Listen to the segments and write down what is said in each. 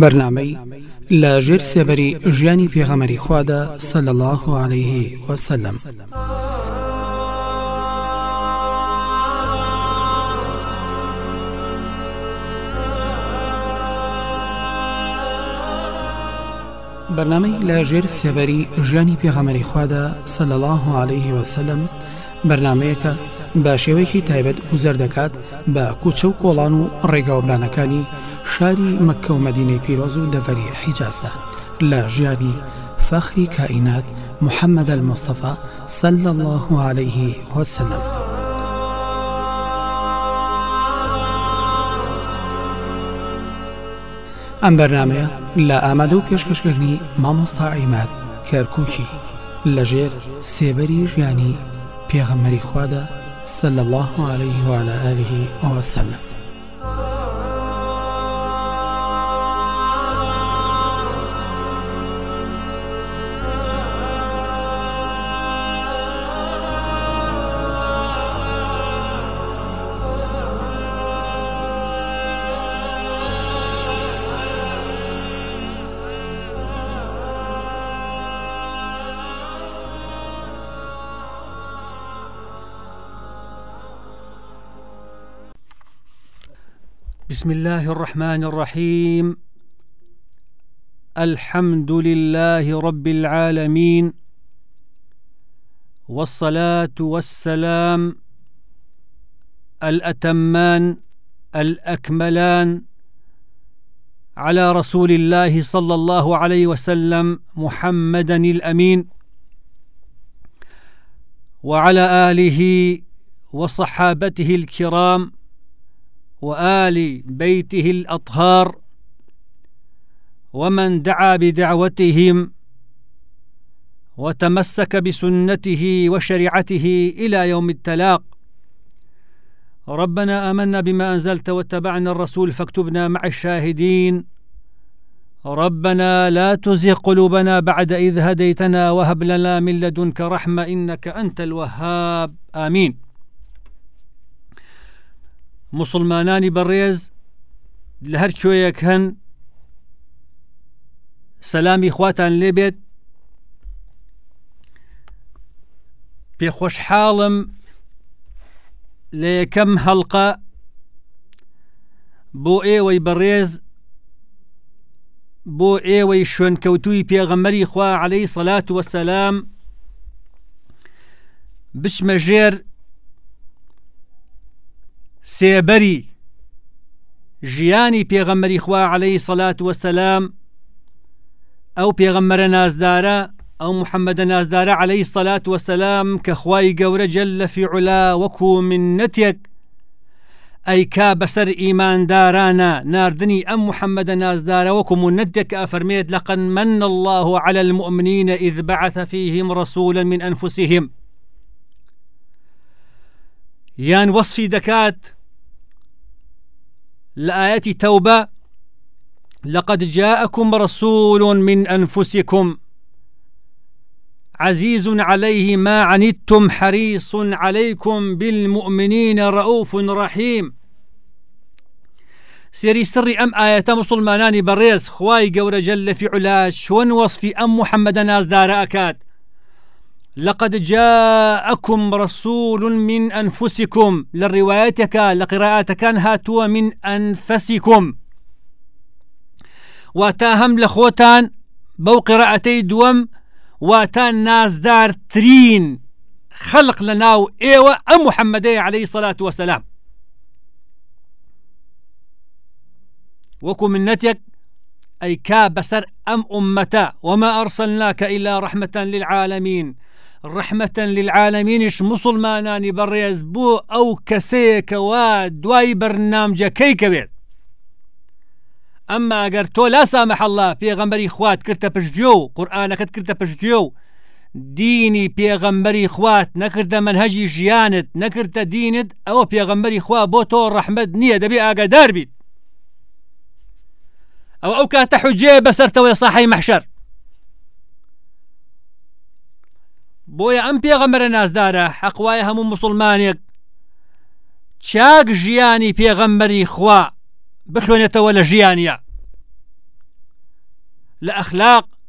بەرنمەی لە ژێر سێبەری ژیانی پێغەمەری خوادا سەل الله عليه وسلم. بەرنمەی لە ژێر سێبەری ژیانی پێغەمەری خوادا سەل الله عليه وسلم بەرنمەیەکە بە شێوەیەکی تایبەت وزەر دەکات بە کوچە و کۆڵان و ڕێگاوبانەکانی شاری مەکە و مدینەی پیرۆز و دەڤەری حیجازدا لە ژیانی فەخری کائینات محەممەد المستەفا سل الله عليه وسلم. ئەم بەرنمەیە لە ئامادە و پێشکەشکردنی مامۆستا عیمات کەرکووکی لەژێر سێبەری ژیانی پێغەمەری خوادا سل الله عليه وعلى آله وسلم. بسم الله الرحمن الرحيم. الحمد لله رب العالمين. والصلاة والسلام الأتمان الأكملان على رسول الله صلى الله عليه وسلم محمدا الأمين. وعلى آله وصحابته الكرام وآل بيته الأطهار ومن دعا بدعوتهم وتمسك بسنته وشريعته إلى يوم التلاق. ربنا آمنا بما أنزلت واتبعنا الرسول فاكتبنا مع الشاهدين. ربنا لا تزغ قلوبنا بعد إذ هديتنا وهب لنا من لدنك رحمة إنك أنت الوهاب. آمين. مسلمانانی بەڕێز لە هەر کوێیەک هەن سەلامی خواتان لێبێت پێخۆشحاڵم لە یەکەم هەڵقە بۆ ئێوەی بەڕێز بۆ ئێوەی شوێنکەوتووی پێغەمەری خوا عليهەی سەلات وەسەلام بچمە سێبەری ژیانی پێغەمەری خوا عليهەی سەلات وەسەلام ئەو پێغەممەرە نازدارە ئەو محەممەدە نازدارە عليهەی سەلات وەسەلام کە خوای گەورە جل لە فیعلا وەکو من نەتێک ئەیکا بەسەر ئیماندارانە نردنی ئەم محەممەدە نازدارە وەکو منەتێک ئەفەرمێت لەقەن من الله على المؤمنين إذ بعث فيهم رسولا من أنفسهم. یان وەصفی دەکات لە تەوبە لقد جاءكم رسول من أنفسكم. عزيز عليه ما عنتم حريص عليكم بالمؤمنين رؤوف رحيم. سێری سڕی ئەم ئاەتە مسلمانانی بەڕێز خوای گەورە جل لە فیعلا چۆن وەصفی ئەم محەممەدە نازدارە ئەکات لقد جاءكم رسول من أنفسكم. للروايتك لقراءة كان هاتوا من أنفسكم. واتاهم لخوتان بو قراءتي دوم واتان نازدار ترين. خلق لناو إيوة أم محمدي عليه الصلاة والسلام. وكو منتك أي كا بسر أم أمتا. وما أرسلناك إلا رحمة للعالمين. ڕحمەتەن للعالمینیش مسلمانانی بەڕێز بوو ئەو کەسەیەکەوە دوای بەرنامجەکەی کەوێت ئەمما ئەگەر تۆ لا سامەحله پێغەمبەری خوات کردە پشتگوێ و قورآانەکەت کردە پشتگوێ و دینی پێغەمبەری خوات نەکردە منهەجی ژیانت نەکردە دینت ئەوە پێغەمبەری خوا بۆ تۆ ڕەحمد نییە دەبێ ئاگادار بیت ئەو ئەو کاتە حجێ بەسەرتەوەی ساحی مەحشەر بۆیە ئەم پێغەمەرە نازدارە حەقوایە هەموو مسلمانێک. چاک ژیانی پێغەمبەری خوا بخوێنێتەوە لە ژیانە لە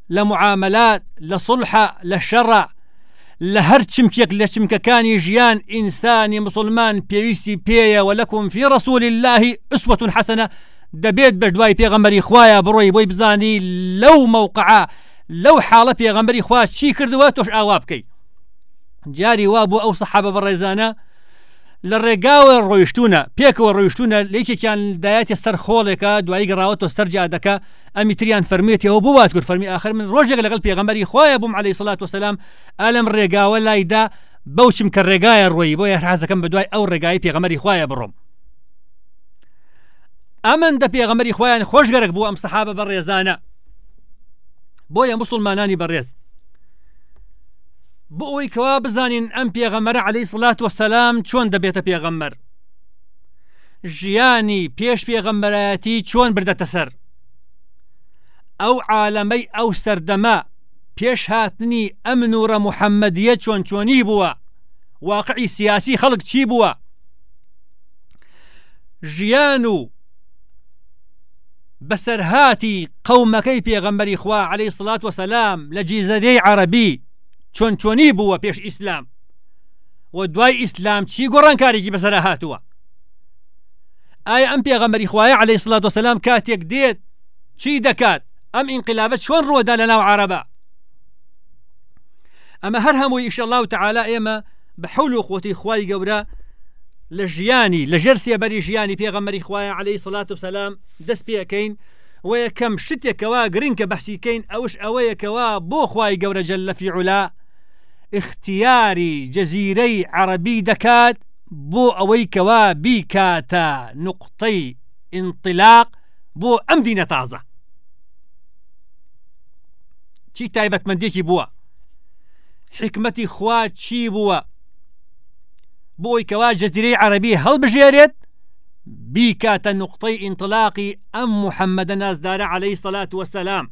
لمعاملات لصلحة لشرع لهر چمکێک لە چمکەکانی ژیان ئینسانی مسلمان پێویستی پێیە و لەکم فی ڕسوول الله ئوسوەتون حەسەنە. دەبێت بە دوای پێغەمبەری خوایە بڕۆی بۆی بزانی لەو مووقع لەو حاڵە پێغەمبەری خوا چی کردووە تۆش ئاوا بکەیت. جاری وا بۆ ئەو سەحابە بەڕێزانە لە ڕێگاوە ڕۆیشتونە پێکەوە ڕۆیشتونە لێکێکیان دایەتی سەر خۆڵێکە دوایی گەڕاوەوە سەرجا دەکە ئەمی تریان فەرمێتەوە بۆ وات کرد فەرمی آخر. من ڕۆژێک لەگەڵ پێغەمبەری خۆیە بووم عليه سڵات وسلام ئالم ڕێگاوە لایدا بەوچم کە ڕێگایە ڕۆی بۆ یاحازەکەم بە دوای ئەو ڕێگای پێغەمەری خۆیە بڕۆم. ئەمن دە پێغەمەری خۆیان خۆشگەرەك بوو ئەم سەحابە بە ڕێزانە. بۆیە مسلمانانی بەڕێز. بۆ ئەوی کەوا بزانین ئەم پێغەمەرە عليهەی سڵات وسلام چۆن دەبێتە پێغەممەر ژیانی پێش پێغەمبەرەتی چۆن بردەتە سەر ئەو عالەمەی ئەو سەردەما پێش هاتنی ئەم نورە محەممەدیە چۆن چۆنی بووە واقعی سیاسی خەڵک چی بووە ژیان و بەسەرهاتی قەومەکەی پێغەمبەری خوا عليه سڵات وسلام لە جیزەرەی عربی چۆن چۆنی بووە پێش ئیسلام؟ و دوای ئیسلام چی گۆڕانکارێکی بەسەر هاتووە؟ ئایا ئەم پێغەمەری خوایە عليه سڵات وسلام کاتێک دێت؟ چی دەکات؟ ئەم ئینقلابەت چۆن ڕۆدا لە ناو عربە ئەمە هەر هەمووی ئیش الله تعالا ئێمە بە حول و خۆتی خی گەورە لە ژیانی لە ژەر سێبەری ژیانی پێغەمەری خوایە عليه سڵات و سەسلام دەست پێەکەین و یەکەم شتێکەوە گرنگ کە بەحسیکەین ئەوش ئەوەیەکەوە بۆ خی گەورە جل لە فیعلا اختیاری جەزیرەی عربی دەکات بۆ ئەوەی کەوا بیکاتە نقطەی انطلاق بۆ ئەم دینە تازە چی تایبەتمەندێکی بووە حکمەتی خوا چی بووە بۆی کەوا جەزیرەی عربی هەڵبژێرێت بیکاتە نقطەی ئینطلاقی ئەم محەممەدە نازدارە عليهەی سەلات وەسەلام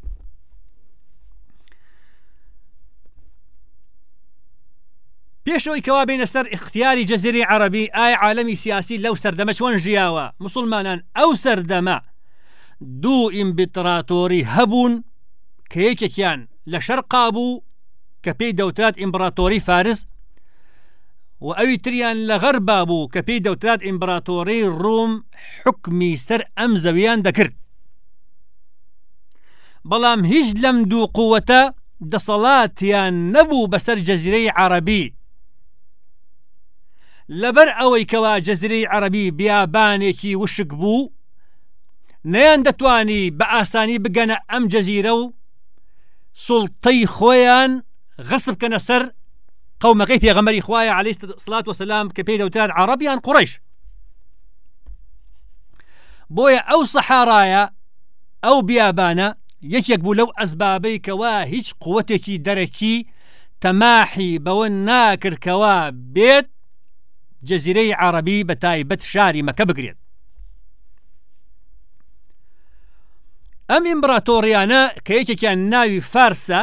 پێشەوەی کەوا بینە سەر اختیاری جەزیری عربی ئایا عالەمی سیاسی لەو سەردەمە چۆن ژیاوە مسلمانان ئەو سەردەمە دوو ئیمبیتراتۆری هەبوون کە یەکێکیان لە شەرقا بوو کە پێی فارس و ئەوی تریان لە غەربا بوو کە پێی دەوتات ئیمبراتۆری ڕوم حکمی سەر ئەم زەویان دەکرد بەڵام هیچ لەم دوو قووەتە دەسەڵاتیان نەبوو بەسەر جەزیرەی عربی لەبەر ئەوەی کەوا جەزری عربی بیابانێکی وشک بوو نەیان دەتوانی بە ئاسانی بگەنە ئەم جەزیرە و سڵتەی خۆیان غەسب کەنە سەر قومەکەی پێغەمەری خوایە عليه سلات وسلام کە پێی دەوتات عربیان قڕیش بۆیە ئەو سەحارایە ئەو بیابانە یەکێک بوو لەو ئەسبابەی کەوا هیچ قوتێکی دەرەکی تەماحی بەوە ناکردکەوە بێت جەزیرەی عربی بە تایبەت شاری مەکە بگرێت. ئەم ئیمبراتۆریانە کە یەکێکیان ناوی فارسە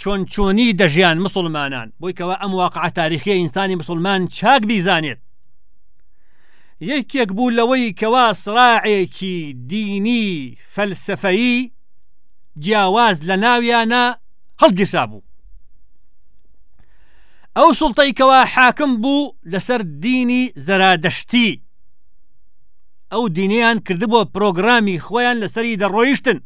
چۆن چۆنی دەژیان مسلمانان بۆی کەەوە ئەم واقع تاریخی ئینسانی مسلمان چاک بیزانێت. یەکێک بوو لەوەی کەوا سراعێکی دینی فەلسفەیی جیاواز لە ناویانە هەڵگیسا بوو. ئەو سڵتەیکەوە حاکم بوو لەسەر دینی زەرادەشتی. ئەو دینیان کردبووە پرۆگرامی خۆیان لەسەری دەڕۆیشتن.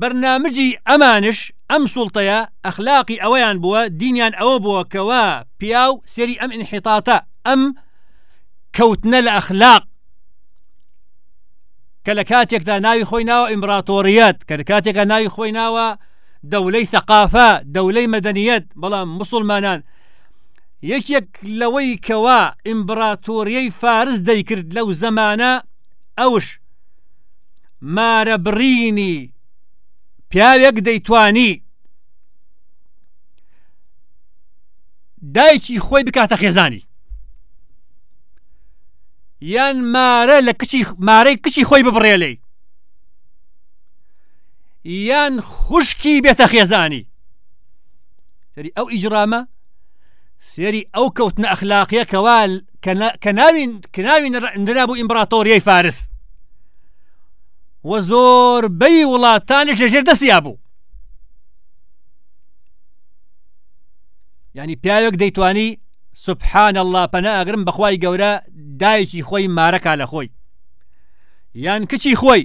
بەرنامجی ئەمانش ئەم سوڵتەیە ئەخلاقی ئەوەیان بووە دینیان ئەوە بووە کەوا پیا و سێری ئەم انحیتاتە ئەم کەوتنە لە ئەخلاق. کە لە کاتێکدا ناوی خۆی ناوە ئیمراتۆریەت کە لە کاتێکە ناوی خۆی ناوە دەولەی ثقافە دەولەی مەدەنیەت بەڵام مسلمانان. یەکێک لەوەی کەوا ئیمبراتۆریەی فارس دەیکرد لەو زەمانە ئەوش مارە برینی پیاوێک دەیتوانی. دایکی خۆی بکاتە خێزانی. یان مارە لە مارەی کچی خۆی ببڕێلەی. یان خوشکی بێتە خێزانی. سەری ئەو ئیجرامە سێری ئەو کەوتنە ئەخلاقیە کەوال کە ناوین کناوین نرابوو ئیمبراتۆریای فارس. و زۆر بەی وڵاتانش لەژێر دەستیا بوو. ینی پیاوێک دەیتوانی سبحان الله پەنا ئەگرم بەخوای گەورە دایکی خۆی مارەکە لە خۆی. یان کچی خۆی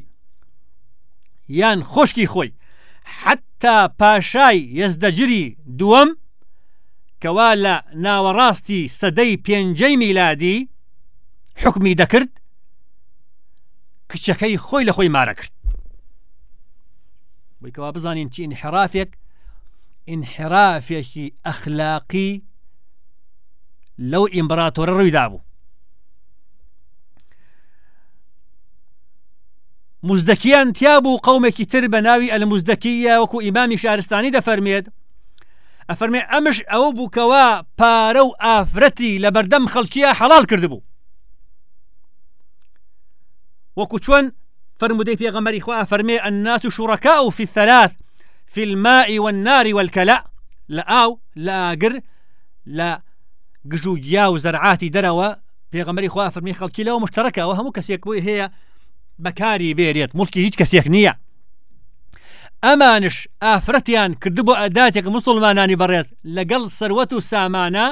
یان خۆشکی خۆی. حتا پاشای یەزدەجری دووەم کەوا لە ناوەڕاستی سەدەی پێنجەی میلادی حکمی دەکرد کچەکەی خۆی لە خۆی مارە کرد. بۆیکەوا بزانین چی انحرافێک؟ انحرافێکی ئەخلاقی لەو ئیمبراتۆرە ڕوویدا مزدەکیان تیا بوو قومێکی تر بە ناوی ئەل مزدەکیە وەکو ئیمامی شارستانی دەفەرمێت. ئەفەرمێ ئەمش ئەوە بووکەوە پارە و ئافرەتی لە بەردەم خەڵکیە حەڵال کردبوو. وەکو چۆن فرمودەی في الثلاث في الماء والنار والكلاء لە ئاو لە ئاگر لە گژ و زەرعاتی دەرەوە. پێغەمەری خوا فەرمی خەڵکی لەوە مشتەکەەوە هەموو کەسێک بەکاری بێرێت مڵکی هیچ کەسێک نییە. ئەمانش ئافرەتیان کردبوو ئەداتێک مسلمانانی بەڕێز. لەگەڵ سەروەت و سامانە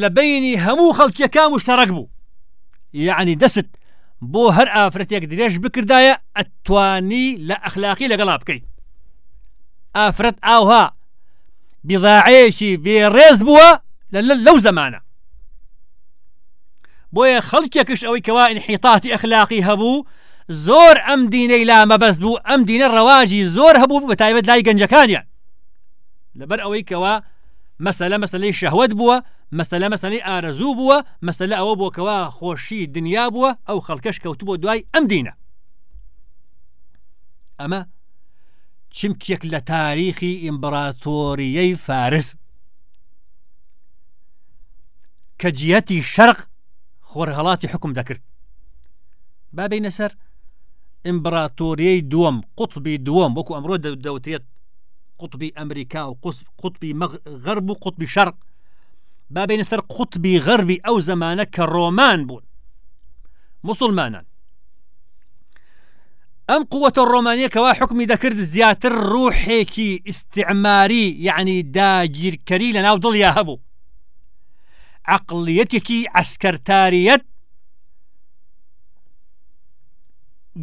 لە بینی هەموو خەڵکیەکە مشتەرەک بوو. یعنی دەست بۆ هەر ئافرەتێک درێژ بکردایە ئەتوانی لە ئەخلاقی لەگەڵا بکەیت. ئافرەت ئاوها بیضاعەیەکی بێڕێز بووە لەو زمانە. بۆیە خەڵکێکش ئەوەی کەوا انحیتاتی ئەخلاقی هەبوو زۆر ئەم دینەی لا مەبەست بوو ئەم دینە ڕەواژی زۆر هەبوو بە تایبەت لای گەنجەکانیان. لەبەر ئەوەی کەوا مەسەلە مەسلەی شەهوت بووە مەسەلە مەسلەی ئارەزوو بووە مەسەلە ئەوە بۆکەوە خۆشی دنیا بووە ئەو خەڵکەش کەوت بۆ دوای ئەم دینە. ئەمە چمکێک لە تاریخی فارس. کە جیەتی شەرق خۆرهڵاتی حکم دەکرد بابینە سەر ئیمبراتۆریەی دووەم قوتبی دووەم وەکو ئەمڕۆ دەوتێت قوتبی ئەمریکا و قوتبی غەرب و قوتبی شەرق بابینە سەر قوتبی غەربی ئەو زمانە کە ڕۆمان بوون مسلمانان ئەم قووەتە ڕۆمانیەکەوا حکمی دەکرد زیاتر ڕوحێکی ئیسعماری یعنی داگیرکەری لە ناو دڵیا هەبوو عقلیەتێکی ئەسکەرتاریەت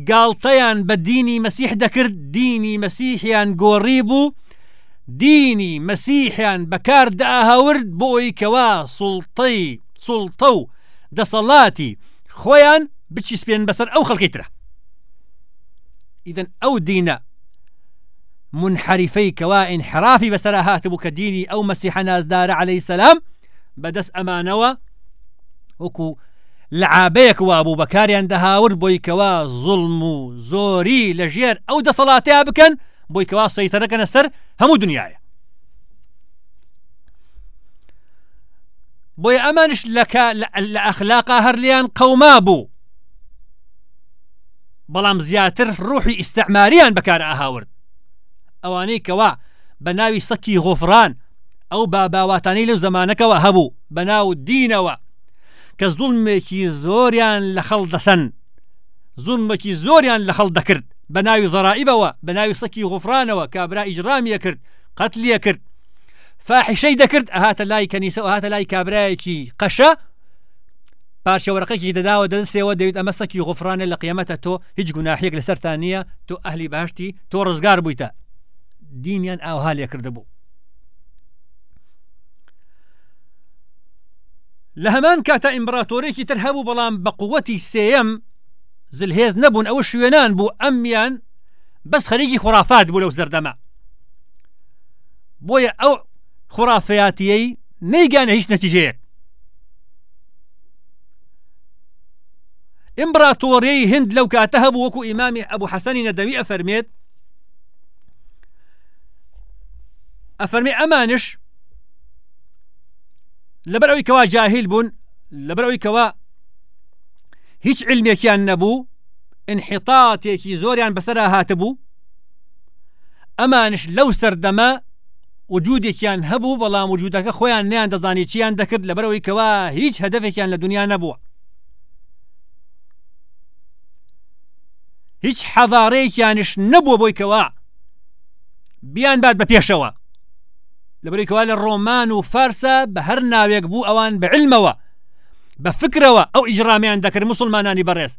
گاڵتەیان بە دینی مەسیح دەکرد دینی مەسیحیان گۆڕی بوو دینی مەسیحیان بەکار داهاورد بۆی کەوا سوڵتەی سوڵتە و دەسەڵاتی خۆیان بچی سپێن بەسەر ئەو خەڵکیترە ئیدن ئەو دینە منحرفەی کەوا انحرافی بەسەر هاتبوو کە دینی ئەو مەسیح نازدارە عليهەی بەدەست ئەمانەوە وەکو لەعابەیەک وابوو بەکاریان دەهاورد بۆی کەوا زڵم و زۆری لە ژێر ئەو دەسەڵاتیا بکەن بۆی کەوا سەیتەرەکەنە سەر هەموو دنیاە. بۆی ئەمانش لە ئەخلاقا هەرلیان قەوما بوو. بەڵام زیاتر ڕوحی ئیستەعماریان بەکار ئاهاورد. ئەوانەی کەوا بە ناوی سەکی غۆفران ئەو باباواتانی لەو زمانەکەەوە هەبوو بە ناو دینەوە کە زوڵمێکی زۆریان لە خەڵ دەسەن زوڵمێکی زۆریان لە خەڵ دەکرد بە ناوی زەرائیبەوە بە ناوی سەکی غفرانەوە کابرا ئیجرامیە کرد قەتلیە کرد فاحشەی دەکرد ئەهاتە لای کەنیسە و هاتە لای کابراایەکی قەشە پارچەوەڕقێکی دەداوە دەسێەوە دەوێت ئەمە سەکی غفرانە لە قیامەتە تۆ هیچ گوناحێک لە سەران نییە تۆ ئەهلی باشتی تۆ ڕزگار بوویتە دینیان ئاوها لێ کردبوو لە هەمان کاتە ئیمبراتۆرێکی تر هەبوو بەڵام بە قووەتی سێەم زلهێز نەبوون ئەوە شوێنان بوو ئەمیان بەس خەریکی خرافات بوو لەو زەردەما بۆیە ئەو خرافەتیەی نەیگانە هند لەو کاتە هەبوو وەکو ئیمامی ئەبوو حەسەنی نەدەوی ئەفەرمێت ئەفەرمی ئەمانش لەبەر ئەوی کەوا جاهیل بوون لەبەر ئەوی کەوا هیچ علمێکیان نەبوو انحیتاتێکی زۆریان بەسرا هاتبوو ئەمانش لەو سەردەمە وجودێکیان هەبوو بەڵام وجودەکە خۆیان نیان دەزانی چیان دەکرد لەبەرەوەی کەوا هیچ هەدفێکیان لە دنیا نەبووە. هیچ حەضارەیەکیانش نەبووە بۆی کەوا بیان بات بە پێشەوە. لەبەرێکەوە لە ڕۆمان و فارسە بە هەر ناوێک ئەوان بە علمەوە بە فکرەوە ئەو ئیجرامیان دەکرد مسلمانانی بەڕێز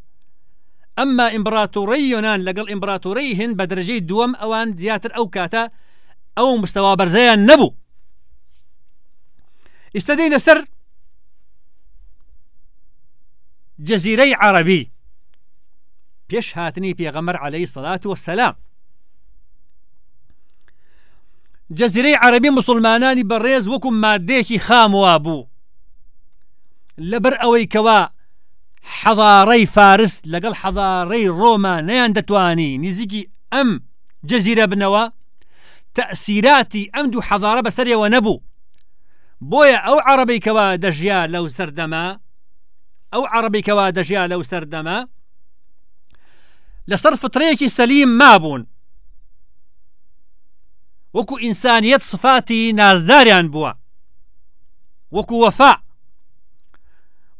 ئەمما ئیمبراتوڕی یۆناان لەگەڵ ئیمبراتوڕی هند بە دەرەجەی دووەم ئەوان زیاتر ئەو کاتە ئەو مستەوا بەرزەیان نەبوو ئستەدەینە سەر جەزیرەی عربی پێش سەسلام جەزیرەی عربی مسلمانانی بەڕێز وەکو مادێکی خاموا بوو. لەبەر ئەوەی کەوا حەضارەی فارس لەگەڵ حەضارەی ڕۆما نەیان دەتوانی نزیکی ئەم جەزیرە بنەوە تەسیراتی ئەم دوو حەضارە بەسەرەوە نەبوو. بۆیە ئەو کەوا دەژیا لەو سەردەما ئەو عربی کەوا دەژیا لەو سەردەما لەسەر فترەیەکی سەلیم مابوون. وەکو ئینسانیت سفاتی نازداریان بووە وەکو وەفا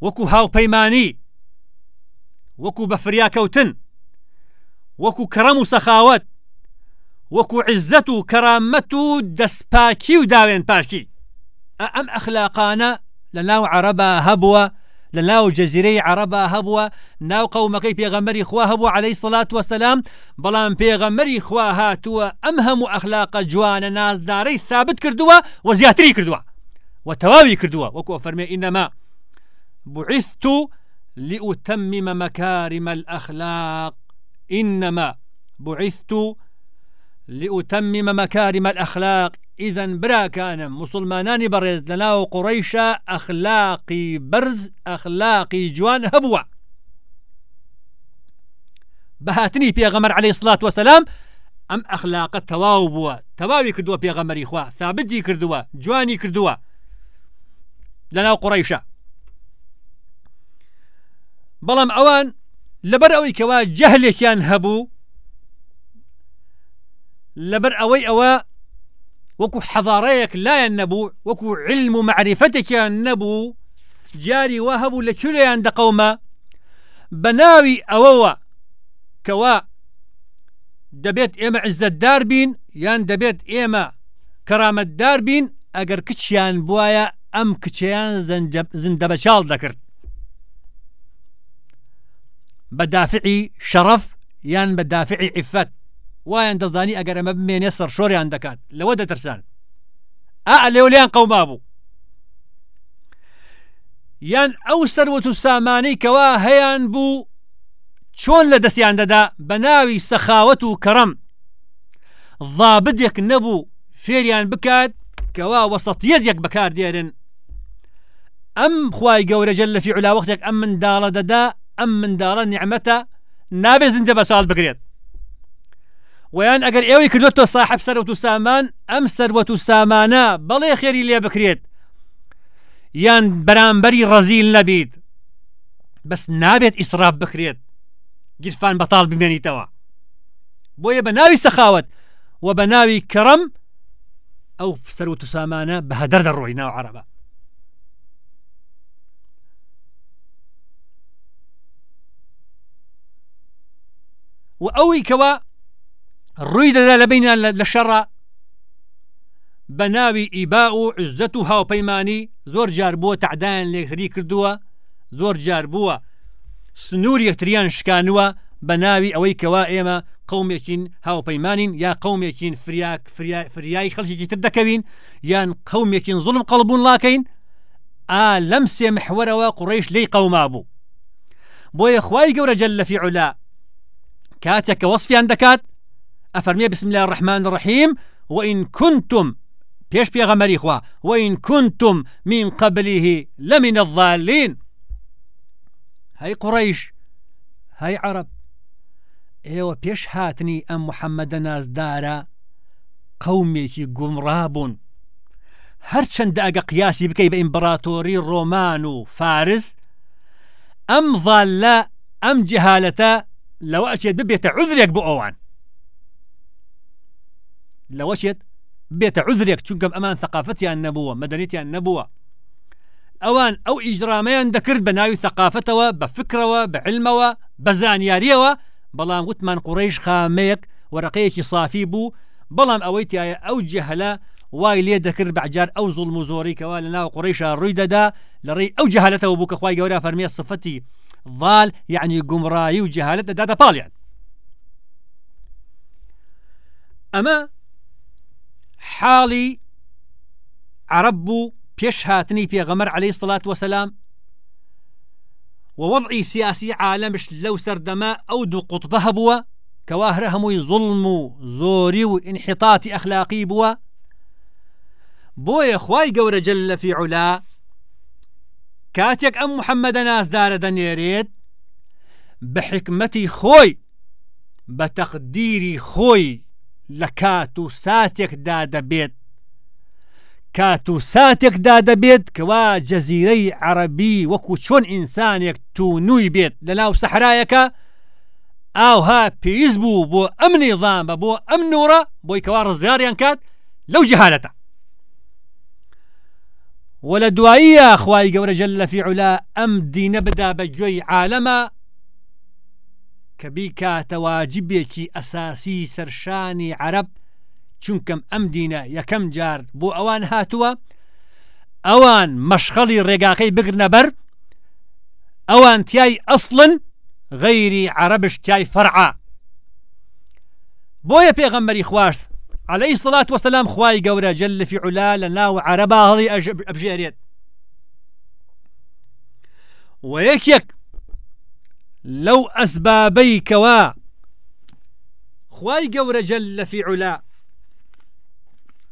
وەکو هاوپەیمانی وەکو بە فریاکەوتن وەکو کەڕەم و سەخاوت وەکو عزت و کەرامەت و دەستپاکی و داوێن پاشی ئەم ئەخلاقانە لە ناو لە ناو جەزیرەی عربە هەبووە ناو قەومەکەی پێغەمەری خوا هەبوو عليهەی سڵات وەسەسلام بەڵام پێغەمەری خوا هاتووە ئەم هەموو ئەخلاقە جوانە نازدارەی ثابت کردووە و زیاتری کردووە و تەواوی کردووە ئینەما بعثت لأتمم مكارم الأخلاق. إنما بعثت لأتمم مكارم الأخلاق. إذا برا كان مسلمانان برز لنا وقريش أخلاقي برز أخلاقي جوان هبوة. بهاتني غمر عليه الصلاة والسلام أم أخلاق تواو بوا تواوي كردوا غمر إخوة ثابتي كردوا جواني كردوا لنا قريشة. بەڵام ئەوان لەبەر ئەوەی کەوا جەهلێکیان هەبوو لەبەر ئەوەی ئەوە وەکو حەضارەیەک لایەن نەبوو وەکو علم و معریفەتێکیان نەبوو جاری وا هەبوو لە کوێیان دەقەومە بە ناوی ئەوەوە کەوا دەبێت ئێمە عزتدار بین یان دەبێت ئێمە کەرامەتدار بین ئەگەر کچیان بواە ئەم کچیان زندە بەچاڵ دەکرد بەدافعی شەڕەف یان وایان دەزانی ئەگەر ئەمە بمێنێ سەر شۆریان دەکات لەوە دەترسان ئا لێولیان قەوما بوو یان ئەو سەروەت و سامانەی کەوا هەیان بوو چۆن لە دەستیان دەدا بە ناوی سەخاوت و کەڕەم ضابدێک نەبوو فێریان بکات کەوا وەسەتیەت یەک بەکار دێرن ئەم خی گەورە جل لە فیعلا وەختێک ئەم منداڵە دەدا ئەم منداڵە نیعممەتە نابێ زندە بە ویان ئەگەر ئێوەی کردوە تۆ ساحب سەرەوت و سامان ئەم سەروەت و سامانە بەڵێ خێری لێ بکرێت. یان بەرامبەری ڕەزیل نەبیت بەس نابێت ئیسراف بکرێت. گیرفان بەتاڵ بمێنیتەوە. بۆیە بە ناوی سەخاوت و بە ناوی کەڕم ئەو سەروت و سامانە بە هەدەر دەڕۆی ناو و ئەوەی کەوە دەدا لە بینیان لە شەڕە بە ناوی ئیبا و عزت و هاوپەیمانی زۆر جار بووە تعدایان لێکتری کردووە زۆر جار بووە سنوور یەکتریان شکانووە بە ناوی ئەوەی کەوا ئێمە قومێکین هاوپەیمانین یا قومێکین فریاک فریایی خەڵکیی تر دەکەوین یان قومێکین زڵم قەڵبوون لاکەین ئا لەم سێ محوەرەوە قڕیش لی قەوما بوو بۆیە خی گەورە جل لە فیعلا وصفيان دكات أفرمي بسم الله الرحمن الرحيم. وإن كنتم بيش بيغمري إخوة وإن كنتم من قبله لمن الضالين. هاي قريش هاي عرب. إيوه بيش هاتني أم محمد ناز دارا؟ بوون هەرچەندە ئەگە قیاسی بکەی بە ئیمبراتۆری ڕۆمان و فارس ئەم ڤالە ئەم جهالەتە لەوە ئەچێت ببێتە عذرێک بۆ لەوەشێت بێتە عذرێک چونکەم ئەمان ثقافتیان نەبووە مەدەنیتیان نەبووە. ئەوان ئەو ئیجرامەیان دەکرد بە ناوی ثقافتەوە بە فکرەوە بە علمەوە بە زانیاریەوە بەڵام وتمان قوڕیش خامەیەک وەرەقەیەکی صافی بوو بەڵام ئەوەی تایە ئەو جەهلە وای لێ دەکرد بەعجار ئەو زۆری کەوا لە ناو قڕیشە ڕووی دەدا لە ڕێی ئەو جەهالەتەوە بوو کە خخوای گەورە فەرمیە سفەتی ڤال یعنی گومڕایی و جەهالت دەداتە پاڵیان. ئەمە حاڵی عرب بوو پێش هاتنی پێغەمەر عليه سڵات وسلام ووضعی سیاسی عالمش لەو سەردەما ئەو دوو قوتبە هەبووە کەوا هەرە هەمووی زڵم و زۆری و خی گەورە جل لە فیعلا کاتێک ئەم محەممەدە نازدارە دەنێرێت بە خۆی بە تەقدیری خۆی لە کات و ساتێکدا دەبێت کات و ساتێکدا دەبێت کەوا جەزیرەی عەربی وەکو چۆن ئینسانێک توونووی بێت لە ناو سەحرایەکە ئاوها پێویست بوو بۆ ئەم نێظام بە بۆ ئەم نورە بۆی کەوا ڕزگاریان کات لەو جهالەتە وە لە دواییە خی گەورە جل لە فیعلا بدا کە بیکاتەواجبێکی ئەساسی سەرشانی عرب چونکەم ئەم دینە یەکەم جار بۆ ئەوان هاتووە ئەوان مەشخەڵی ڕێگاکەی بگرنە بەر ئەوان تای ئەسڵن غەیری عربش تای فەرعا بۆیە پێغەمبەری خوارد عليه سڵات وسلام خوای گەورە جل لە فیعلا لە ناو عربا هەڵی ئەبژێرێت و لەو ئەسبابەی کەوا خی گەورە جل لە فیعلا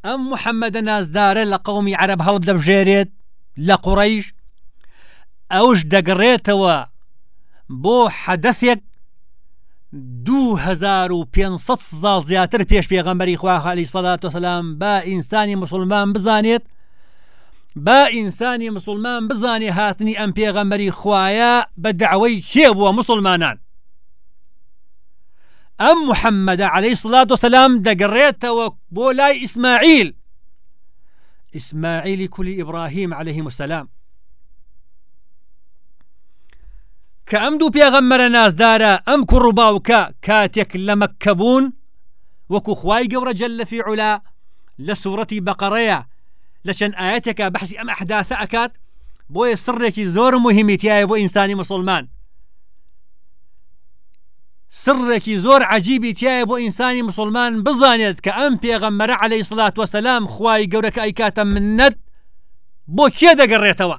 ئەم محەممەدە نازدارە لە قومی عرب هەڵب دەبژێرێت لە قوڕیش ئەوش دەگەڕێتەوە بۆ حەدەسێک 2500 ساڵ زیاتر پێش پێغەمبەری خواخالی سەلات و سەسلام با ئینسانی مسلمان بزانێت با ئینسانی مسلمان بزانێ هاتنی ئەم پێغەمبەری خویە بە دعوەی کێ بووە مسلمانان؟ ئەم محەممەدە عليه سڵات و سەسلام دەگەڕێتەوە بۆ لای ئیسماعیل. عليه مسلام کە ئەم دوو پێغەممەرە نازدارە ئەم کوڕ باوکە کاتێک لە مەکەبوون وەکو خوای جل لە فیعلا لە لە چەند ئاەتێکە بەحسی ئەم ئەحداثە ئەکات بۆیە سڕێکی زۆر مهمیتیایە بۆ ئینسانی مسلمان. سڕێکی زۆر عجیبی تایە بۆ ئینسانی مسلمان. بزانێت کە ئەم عليه سلات وسلام خوای گەورەکە ئەیکاتە منەت بۆ کێ دەگەڕێتەوە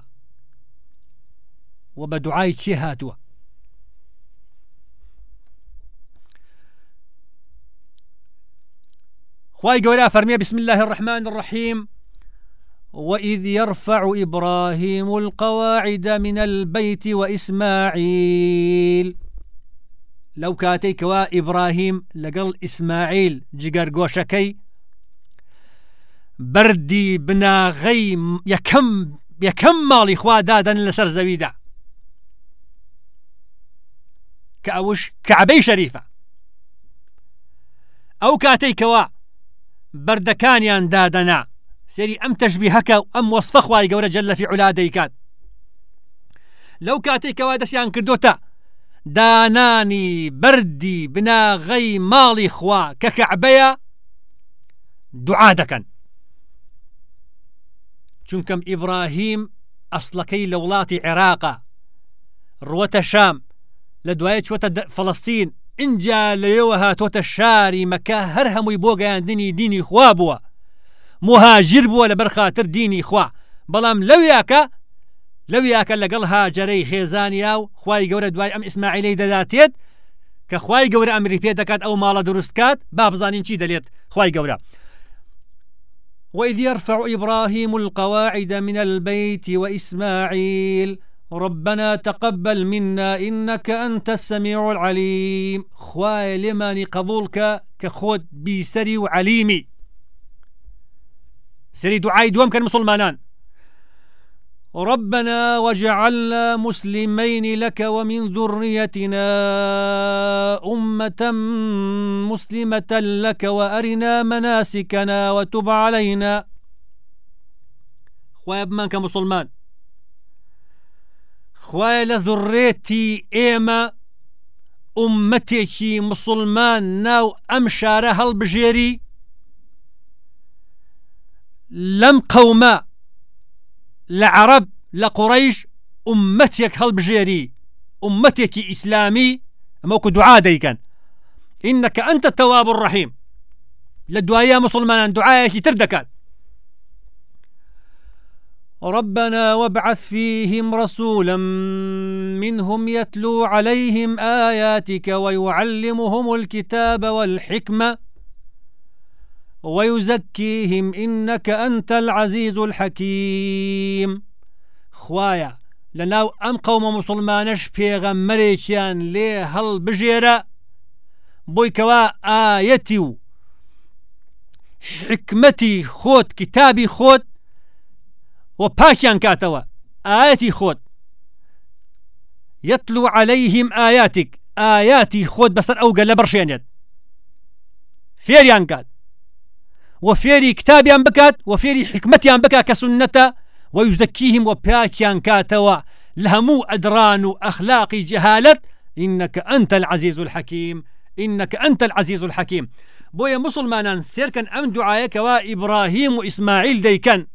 و بە دوعای کێ هاتووە بسم الله الرحمن الرحيم وإذ يرفع إبراهيم القواعد من البيت وإسماعيل. لو كاتيكوا إبراهيم لقل إسماعيل گۆشەکەی. بردی بناغەی یەکەم یەکەم ماڵی خوا دادەن لەسەر زەویدا. کە ئەوش کەعبەی شەریفە. ئەو کاتێکەوە بەردەکانیان دادەنا. سری ئەم تەژبی هەکە ئەم وەصفەخوای گەورە جل لە فیعلا دەیکات لەو کاتێکەوە دەستیان کردوتە دانانی بردی بناغەی ماڵی خوا کە کەعبەیە دوعا دەکەن چونکەم ئیبراهیم ئەسلەکەی لە وڵاتی عێراقا ڕوەتە شام لە دوایە چوەتە فلستین اینجا لەوێوە هاتۆتە شاری مەکە هەر هەمووی بۆ گەیاندنی دینی خوا بووە مهاجر بووە لە بەرخاتر دینی خوا. بەڵام لەویاکە لەویاکە لەگەڵ هاجرەی خێزانیا و خی گەورە دوای ئەم ئیسماعیلەی دەداتێت کە خی گەورە ئەمری پێ دەکات ئەو ماڵە دروستکات با بزانین چی دەلێت خی گەورە وإذ يرفع إبراهيم القواعد من البيت وإسماعيل ربنا تقبل منا إنك أنت السميع العليم. خواي لماني قبولك كخود بيسري وعليمي سري دعاي دوام كان مسلمانان. ربنا وجعلنا مسلمين لك ومن ذريتنا أمة مسلمة لك وأرنا مناسكنا وتب علينا. خواب من كمسلمان لە زڕێتی ئێمە ئومەتێکی مسلمان ناو ئەم شارە هەڵبژێری لەم قەومە لە عرب لە قوڕیش ئومەتێک هەڵبژێری ئومەتێکی ئیسلامی ئەمەکو دوعا دەیکەن إنك أنت التواب الرحيم. لدعايا مسلمان دعايا تر دەکات ربنا وابعث فيهم رسولا منهم يتلو عليهم آياتك ويعلمهم الكتاب والحكمة. ويزكيهم إنك أنت العزيز الحكيم. خوايا لناو أم قوم مسلمانش پێغەممەرێکیان لێ هەڵ بژێرە؟ بۆی کەوا ئاەتی و حکمەتی خۆت کتابی خۆت و پاکیان کاتەوە ئاەتی خۆت. يتلو عليهم آياتك آياتي خود بسر أوجا لبرشينت فيريان وفيري كتابيان بكات وفيري حكمتيان بكا كسنة ويزكيهم وباكيان كاتوا لهمو أدران أخلاق جهالة إنك أنت العزيز الحكيم إنك أنت العزيز الحكيم. بويا مسلمان سيركن أم دعايك وإبراهيم وإسماعيل ديكن.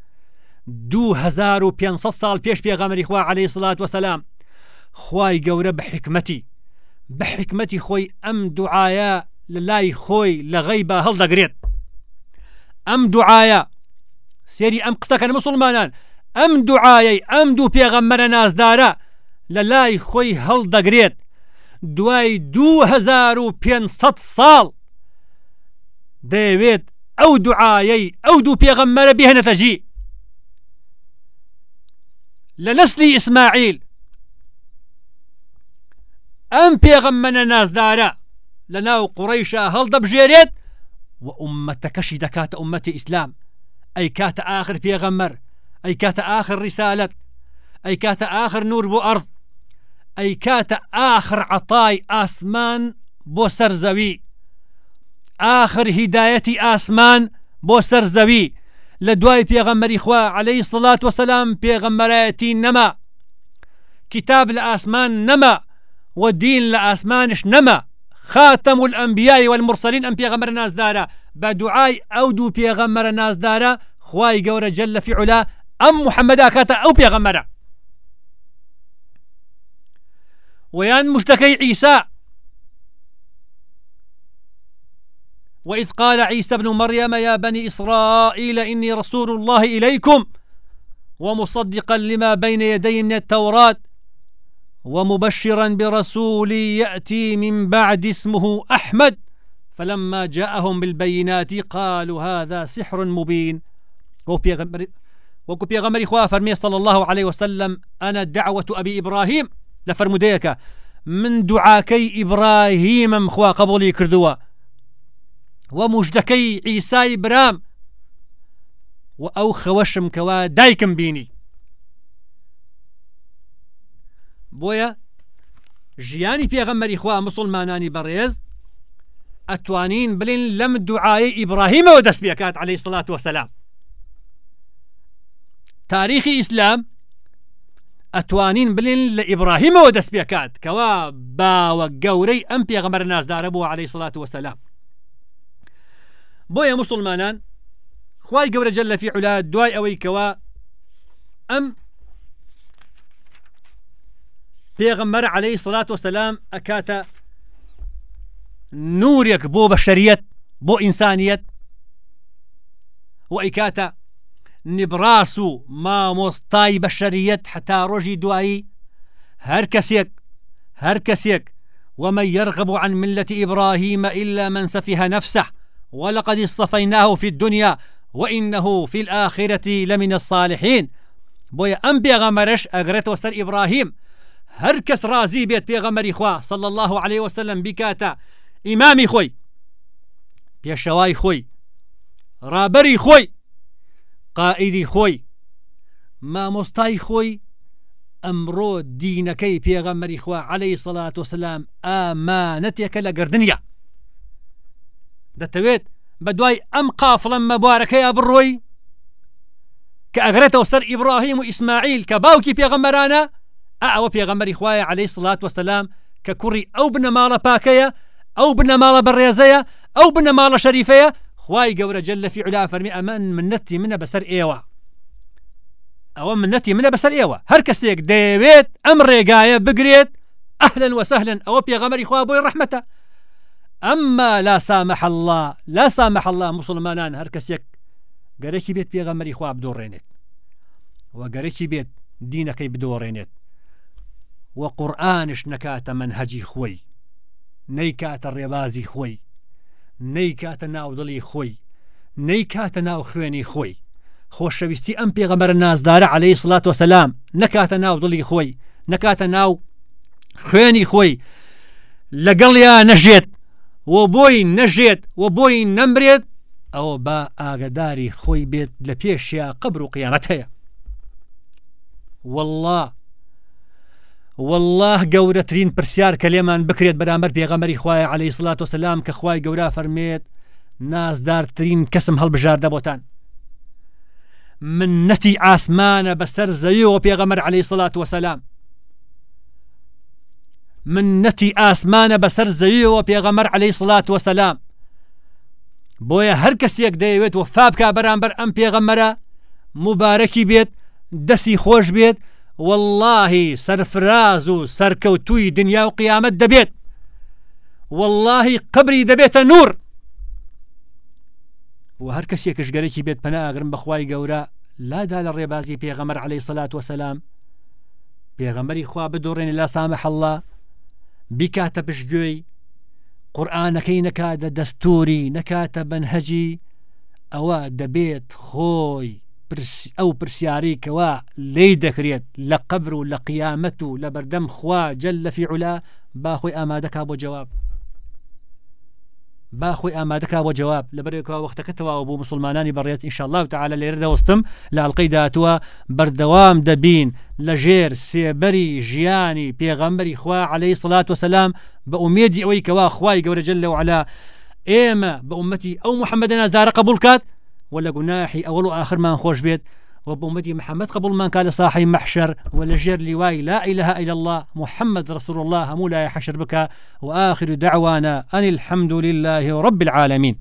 دو هزار و پێ ساڵ پێش پێغەمەری خوا عليه بە حکمەتی بە حکمەتی خۆی ئەم دوعاە لە لای خۆی لە غەی بە هەڵدەگرێت ئەم دوعاە سێری ئەم قستەکەن مسلمانان. ئەم دوعاەی ئەم دوو پێغەممەرە نازدارە لە لای خۆی هەڵدەگرێت دوای 2500 ساڵ دەیەوێت ئەو دوعاەی ئەو دوو پێغەممەرە بهێنێتەجی لە نسلی ئیسماعیل. ئەم پێغەممەنە نازدارە. لە ناو قوڕیشە هەڵدەبژێرێت و ئومەتەکەشی دەکاتە ئومەتی ئیسلام ئەی کاتە آخر پێغەممەر ئەی کاتە آخر ریسالت ئەی کاتە آخر نور بۆ ئەرض ئەی آخر عطای ئاسمان بۆ سەرزەوی آخر هیدایەتی ئاسمان بۆ سەرزەوی لە دوای پێغەممەری خوا عليهەی سڵات وسلام پێغەممەرایەتی نەما کتاب لە ئاسمان نەما و دین لە ئاسمانش نەما خاتم الأنبياء والمرسلين. أم بيغمر ناس دارا بدعاي أو دو بيغمر ناس دارا خواي قورة جل في علا أم محمدا كاتا أو بيغمر ويان مشتكي عيسى وإذ قال عيسى ابن مريم يا بني إسرائيل إني رسول الله إليكم ومصدقا لما بين يدي من التوراة. ومبشرا برسول يأتي من بعد اسمه أحمد. فلما جاءهم بالبينات قالوا هذا سحر مبين. وكو بيغمري خواه فرمي صلى الله عليه وسلم أنا دعوة أبي إبراهيم. لفرموديك من دعاكي إبراهيم مخوا قبولي كردوا. و مژدەکەی ئیسای برام و ئەو خەوەشم کەوا دایکم بینی بۆیە ژیانی پێغەممەری خوا مسلمانانی بەڕێز ئەتوانین بلین لەم دوعاە ئیبراهیمەوە دەست بێکات عليه سڵات وسلام تاریخی ئیسلام ئەتوانین بلین لە ئیبراهیمەوە دەست بێکات کەوا باوە گەورەی ئەم پێغەمەر نازدارە بوو عليه سڵات وسلام بۆیە مسلمانان خی گەورە جل لە فیعلا دوای ئەوەی کەوا ئەم پێغمبەر عليه سڵات وسلام ئەکاتە نورێک بۆ بەشریەت بۆ ئینسانیت و ئەیکاتە نبراس و مامۆستای بەشریەت حتا ڕۆژی دوایی هەر کەسێک هەر کەسێک ومن يرغب عن ملة إبراهيم إلا من سفه نفسه ولقد اصطفيناه في الدنيا وإنه في الآخرة لمن الصالحين. بويا أم بيغمرش أغرت وستر هركس رازي بيت بيغمري خوا صلى الله عليه وسلم إمامي خوي بيشواي خوي رابري خوي قائدي خوي ما مستاي خوي ئەمڕۆ دینەکەی پێغەمەری خوا عليه سڵات وسلام ئامانەتێکە لە گردنیا دەتەوێت بە دوای ئەم قافڵم مەبارەکەیە بڕۆی کە ئەگرێتەوە سەر ئیبراهیم و ئیسماعیل کە باوکی پێغەمەرانە ئەوە پێغەمەری خوایە عليه سڵات وسلام کە کوڕی ئەو بنەماڵە پاکەیە ئەو بنەماڵە بەڕێزەیە ئەو بنەماڵە شەریفەیە خی گەورە جل لە فیعلا فەرمی ئەمەن منەتی منە بەسەر ئێوە ئەوە منەتی منە بەسەر ئێوە هەر کەسێک دەیەوێت ئەم ڕێگایە بگرێت ئەهلن وسهلن ئەوە پێغەمەری خوا بۆی ڕحمەتە ئەمما لا سامح الله لا سامح الله هەر کەسێک گەرەی بێت پێغەمەری خوا بدۆڕێنێت وە گەرەی بێت دینەکەی بدۆڕێنێت وە قورآانش نەکاتە منهەجی خۆی. نەی کاتە ڕێبازی خۆی. نەی کاتە ناودڵی خۆی. نەی کاتە ناو خوێنی خۆی. خۆشەویستی ئەم پێغەمەرە نازدارە عليهەی سڵات وسلام نەکاتە ناو دڵی خۆی. نەکاتە ناو خوێنی خۆی. لەگەڵیا نەژێت و بۆی نەژێت و بۆی نەمرێت ئەوە با ئاگداری خۆی بێت لە پێشیا قبر و قیامەت هەیە. والله والله گەورەترین پرسیار کە لێمان بکرێت بەرامبەر پێغەمەری خوای عليه سلات وسلام کە خوای گەورە فەرمێت نازدارترین کەسم هەڵبژاردە بۆتان من نەتی ئاسمانە بەسەر زەویەوە پێغەمەر عليه سلات وسلام من نەتی ئاسمانە بەسەر زەویەوە پێغەمەر عليه سلات وسلام بۆیە هەر کەسێک دەیەوێت و فابکە بەرامبەر ئەم پێغەمەرە مبارەکی بێت دەسی خۆش بێت واللهی سەرفراز و سەرکەوتووی دنیا و قیامەت دەبێت واللهی قبری دەبێتە نور. و هەر کەسێکش گەرەی بێت پەنا ئاگرم بەخوای گەورە لادا لە ڕێبازی پێغەمەر عليه سلات وسلام پێغەمەری خوا بدۆڕێنی لا سامە حەله بیکاتە پشتگوێی قورآانەکەی نەکاتە دەستوری نەکاتە بەنهەجی ئەوە دەبێت خۆی ئەو پرسیاری کەوا لی دەکرێت لە قبر بەردەم خوا جل لە فیعلا باخۆی ئامادەکا بۆ جواب. با خۆی ئامادەکا بۆ جواب. لە بەرێکەوە وەختەکەتەوە بۆ مسلمانانی بەڕێت ئینشاءله تعاالە لێرە دەوەستم لە ئەڵلقەی داتووە بەردەوام دەبین لە ژێر سێبەری ژیانی پێغەمبەری خوا عليهەی سڵات وسلام بە ئومێدی ئەوەی کەوا خوای گەورەجل لەوعلا ئێمە بە عومەتی ئەو محەممەدە قبول کات ولا گوناحی ئەوڵ و آخرمان خۆش بێت وبأمتي محمد قبل من قال صاحي محشر ولا جر لواي لا إله إلا الله محمد رسول الله مو لا يحشر بك. وآخر دعوانا أن الحمد لله رب العالمين.